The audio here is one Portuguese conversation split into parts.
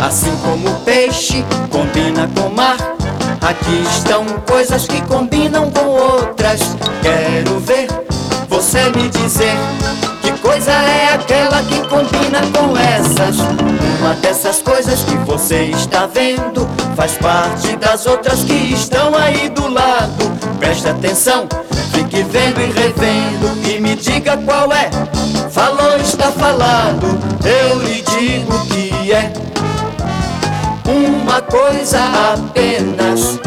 Assim como o peixe combina com o mar, aqui estão coisas que combinam com outras. Quero ver você me dizer que coisa é aquela que combina com essas. Uma dessas coisas que você está vendo faz parte das outras que estão aí do lado. Preste atenção, fique vendo e revendo e me diga qual é. Falou, está falado, eu lhe digo que é uma coisa apenas,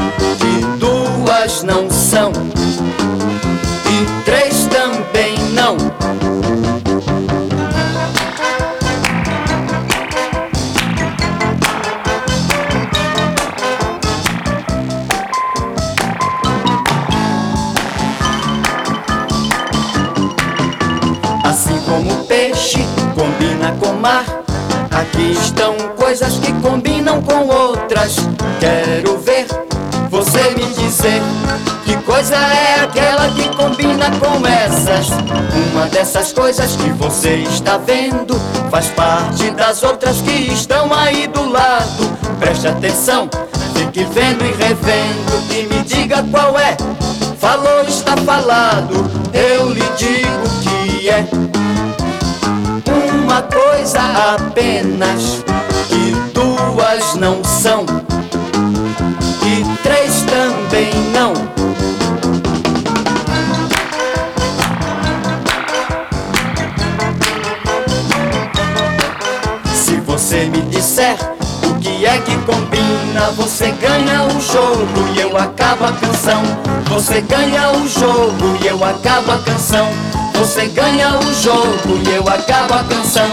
peixe combina com mar, aqui estão coisas que combinam com outras. Quero ver você me dizer que coisa é aquela que combina com essas. Uma dessas coisas que você está vendo faz parte das outras que estão aí do lado. Preste atenção, fique vendo e revendo e me diga qual é. Falou, está falado, eu lhe digo que é apenas que duas não são e três também não. Se você me disser o que é que combina, você ganha o jogo e eu acabo a canção. Você ganha o jogo e eu acabo a canção. Você ganha o jogo e eu acabo a canção.